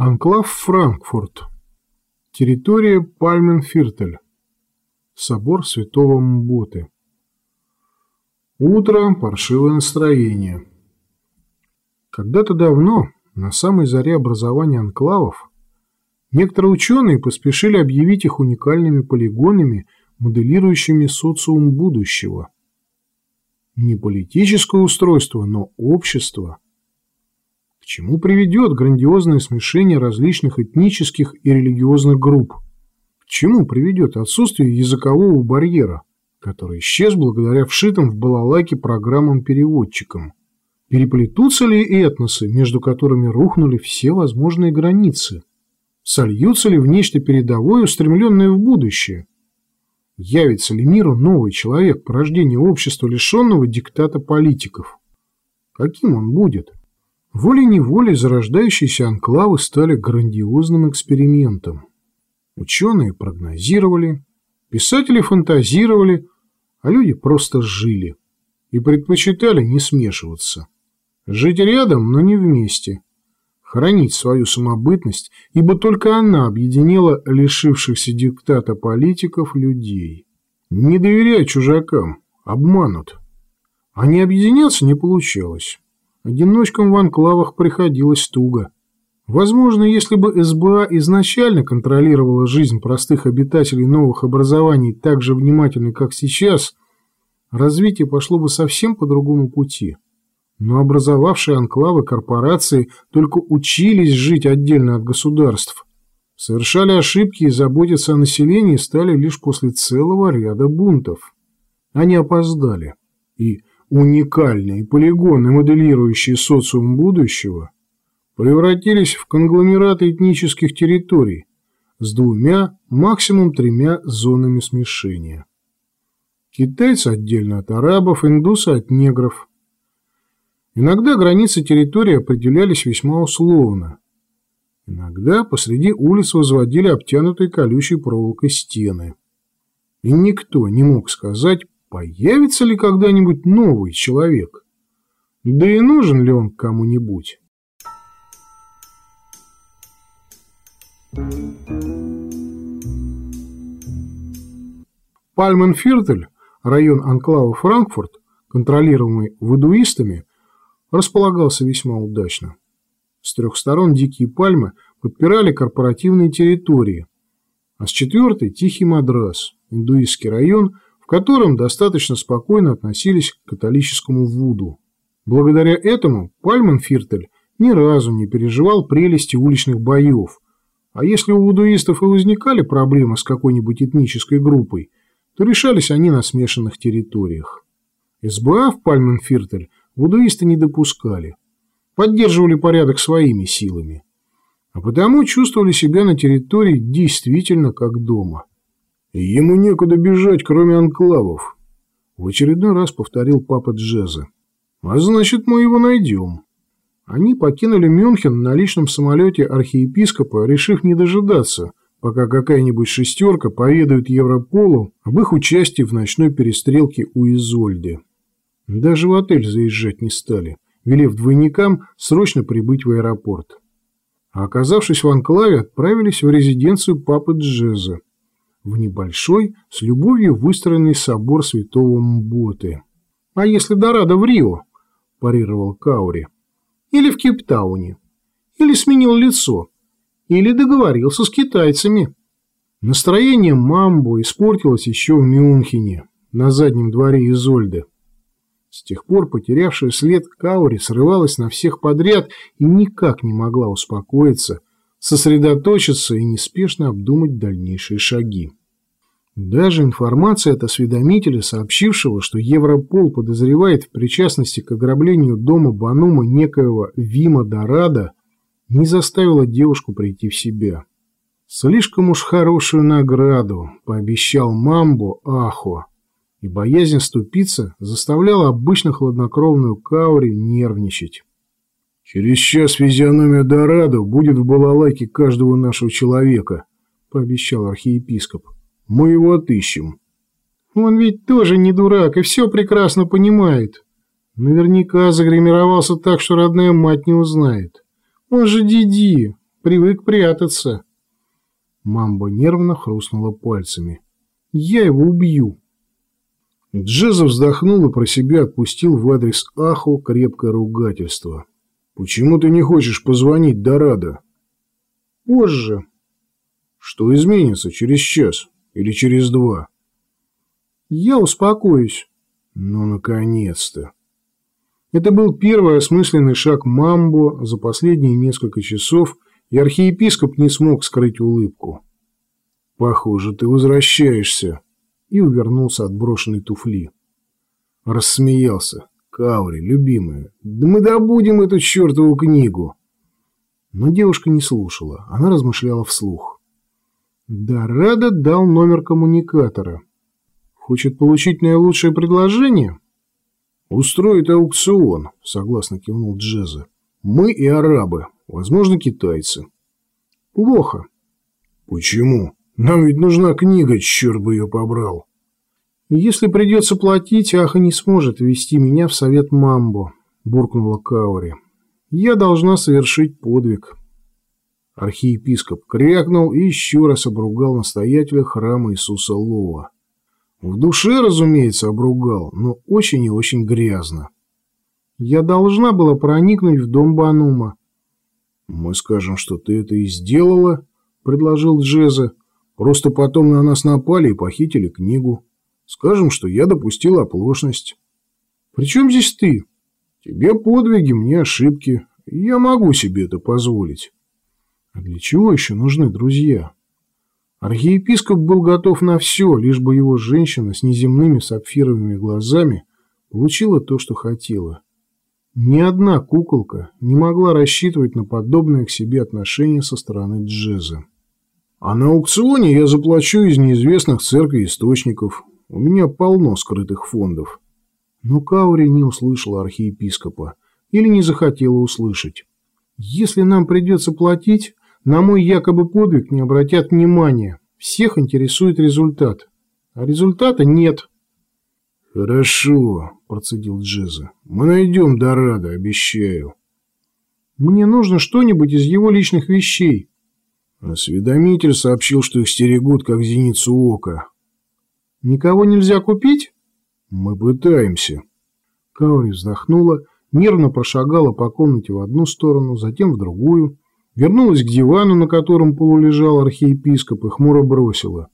Анклав Франкфурт. Территория Пальменфиртель. Собор Святого Мботы. Утро, паршивое настроение. Когда-то давно, на самой заре образования анклавов, некоторые ученые поспешили объявить их уникальными полигонами, моделирующими социум будущего. Не политическое устройство, но общество – чему приведет грандиозное смешение различных этнических и религиозных групп? К чему приведет отсутствие языкового барьера, который исчез благодаря вшитым в балалайке программам-переводчикам? Переплетутся ли этносы, между которыми рухнули все возможные границы? Сольются ли в нечто передовое, устремленное в будущее? Явится ли миру новый человек, порождение общества, лишенного диктата политиков? Каким он будет? Волей-неволей зарождающиеся анклавы стали грандиозным экспериментом. Ученые прогнозировали, писатели фантазировали, а люди просто жили и предпочитали не смешиваться. Жить рядом, но не вместе. Хранить свою самобытность, ибо только она объединила лишившихся диктата политиков людей. Не доверяй чужакам, обманут. А не объединяться не получалось. Одиночкам в анклавах приходилось туго. Возможно, если бы СБА изначально контролировала жизнь простых обитателей новых образований так же внимательно, как сейчас, развитие пошло бы совсем по другому пути. Но образовавшие анклавы корпорации только учились жить отдельно от государств. Совершали ошибки и заботиться о населении стали лишь после целого ряда бунтов. Они опоздали. И уникальные полигоны, моделирующие социум будущего, превратились в конгломераты этнических территорий с двумя, максимум тремя зонами смешения. Китайцы отдельно от арабов, индусы от негров. Иногда границы территории определялись весьма условно. Иногда посреди улиц возводили обтянутые колючей проволокой стены. И никто не мог сказать, Появится ли когда-нибудь новый человек? Да и нужен ли он кому-нибудь? Пальменфиртель, район анклава Франкфурт, контролируемый вудуистами, располагался весьма удачно. С трех сторон дикие пальмы подпирали корпоративные территории, а с четвертой – Тихий Мадрас, индуистский район – котором достаточно спокойно относились к католическому Вуду. Благодаря этому Пальманфиртель ни разу не переживал прелести уличных боев, а если у вудуистов и возникали проблемы с какой-нибудь этнической группой, то решались они на смешанных территориях. СБА в Пальменфиртель вудуисты не допускали, поддерживали порядок своими силами, а потому чувствовали себя на территории действительно как дома. Ему некуда бежать, кроме анклавов. В очередной раз повторил папа Джеза. А значит, мы его найдем. Они покинули Мюнхен на личном самолете архиепископа, решив не дожидаться, пока какая-нибудь шестерка поведает Европолу об их участии в ночной перестрелке у Изольды. Даже в отель заезжать не стали, велев двойникам срочно прибыть в аэропорт. А оказавшись в анклаве, отправились в резиденцию папы Джеза в небольшой, с любовью выстроенный собор святого Мботы. «А если Дорадо в Рио?» – парировал Каури. «Или в Кейптауне? Или сменил лицо? Или договорился с китайцами?» Настроение Мамбо испортилось еще в Мюнхене, на заднем дворе Изольды. С тех пор потерявшая след Каури срывалась на всех подряд и никак не могла успокоиться, сосредоточиться и неспешно обдумать дальнейшие шаги. Даже информация от осведомителя, сообщившего, что Европол подозревает в причастности к ограблению дома Банума некоего Вима Дорадо, не заставила девушку прийти в себя. Слишком уж хорошую награду, пообещал Мамбо Ахо, и боязнь ступиться заставляла обычно хладнокровную Каури нервничать. «Через час физиономия Дорадо будет в балалайке каждого нашего человека», — пообещал архиепископ. Мы его отыщем. Он ведь тоже не дурак и все прекрасно понимает. Наверняка загримировался так, что родная мать не узнает. Он же Диди, привык прятаться. Мамба нервно хрустнула пальцами. Я его убью. Джеза вздохнул и про себя отпустил в адрес Аху крепкое ругательство. «Почему ты не хочешь позвонить Дорадо?» «Позже». «Что изменится через час или через два?» «Я успокоюсь». «Ну, наконец-то!» Это был первый осмысленный шаг Мамбо за последние несколько часов, и архиепископ не смог скрыть улыбку. «Похоже, ты возвращаешься», и увернулся от брошенной туфли. Рассмеялся. «Каури, любимая, да мы добудем эту чертову книгу!» Но девушка не слушала, она размышляла вслух. Дорадо дал номер коммуникатора. Хочет получить наилучшее предложение? Устроит аукцион, согласно кивнул Джеза. Мы и арабы, возможно, китайцы. Плохо. Почему? Нам ведь нужна книга, черт бы ее побрал. Если придется платить, Аха не сможет ввести меня в совет Мамбо, буркнула Каури. Я должна совершить подвиг. Архиепископ крякнул и еще раз обругал настоятеля храма Иисуса Лова. В душе, разумеется, обругал, но очень и очень грязно. Я должна была проникнуть в дом Банума. «Мы скажем, что ты это и сделала», — предложил Джеза. Просто потом на нас напали и похитили книгу. Скажем, что я допустил оплошность. При чем здесь ты? Тебе подвиги, мне ошибки. Я могу себе это позволить. А для чего еще нужны друзья? Архиепископ был готов на все, лишь бы его женщина с неземными сапфировыми глазами получила то, что хотела. Ни одна куколка не могла рассчитывать на подобное к себе отношение со стороны Джеза. А на аукционе я заплачу из неизвестных церкви источников. У меня полно скрытых фондов. Но Каури не услышала архиепископа или не захотела услышать. Если нам придется платить, на мой якобы подвиг не обратят внимания. Всех интересует результат. А результата нет. «Хорошо», – процедил Джеза. «Мы найдем Дорадо, обещаю». «Мне нужно что-нибудь из его личных вещей», Осведомитель сообщил, что их стерегут, как зеницу ока. «Никого нельзя купить?» «Мы пытаемся». Каури вздохнула, нервно прошагала по комнате в одну сторону, затем в другую, вернулась к дивану, на котором полулежал архиепископ, и хмуро бросила.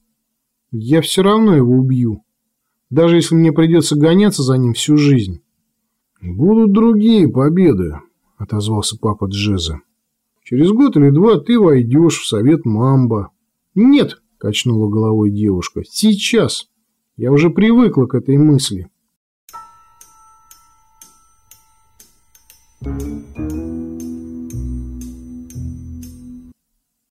«Я все равно его убью, даже если мне придется гоняться за ним всю жизнь». «Будут другие победы», — отозвался папа Джеза. Через год или два ты войдешь в совет Мамба. Нет, качнула головой девушка, сейчас. Я уже привыкла к этой мысли. Thank you.